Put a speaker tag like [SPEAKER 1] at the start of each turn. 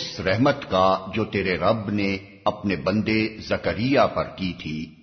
[SPEAKER 1] اس رحمت کا جو تیرے رب نے اپنے بندے زکریہ پر کی تھی۔